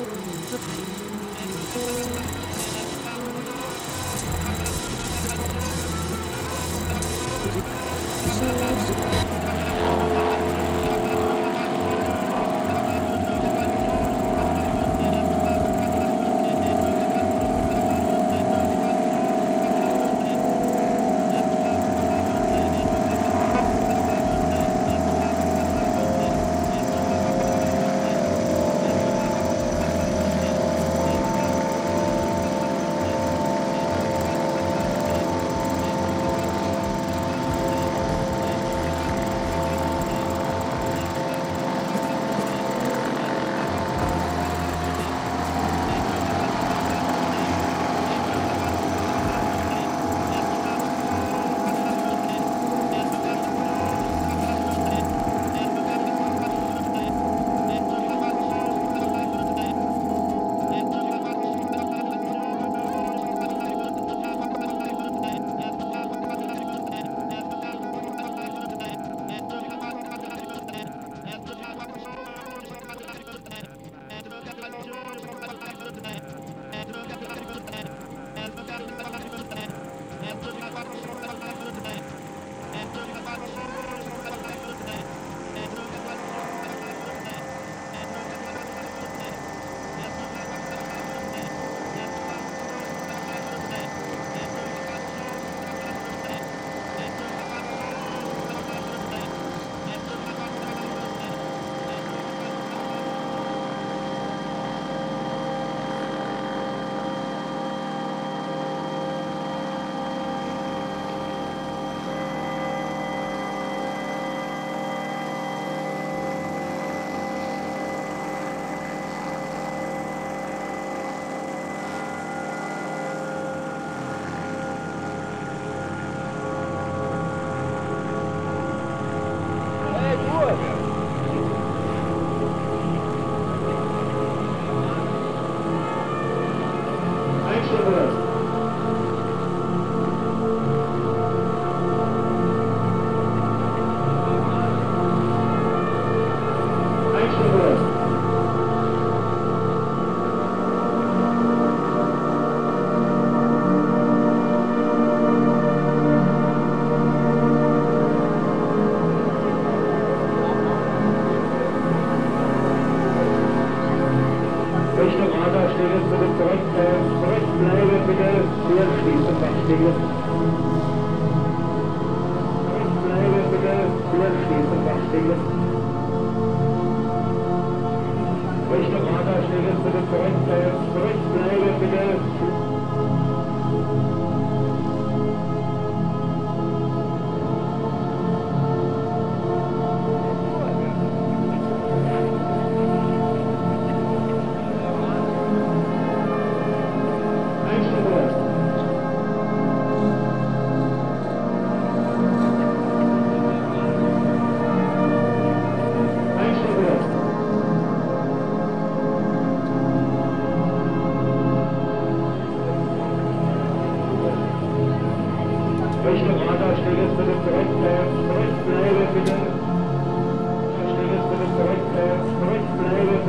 Thank you. Richtung Adolf Stegels bitte zurück, äh, zurückbleiben bitte, wir schließen bei Stegels. Zurückbleiben bitte, wir schließen bei Stegels. Richtung Adolf Stegels bitte zurück, äh, zurückbleiben bitte.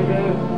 Thank you.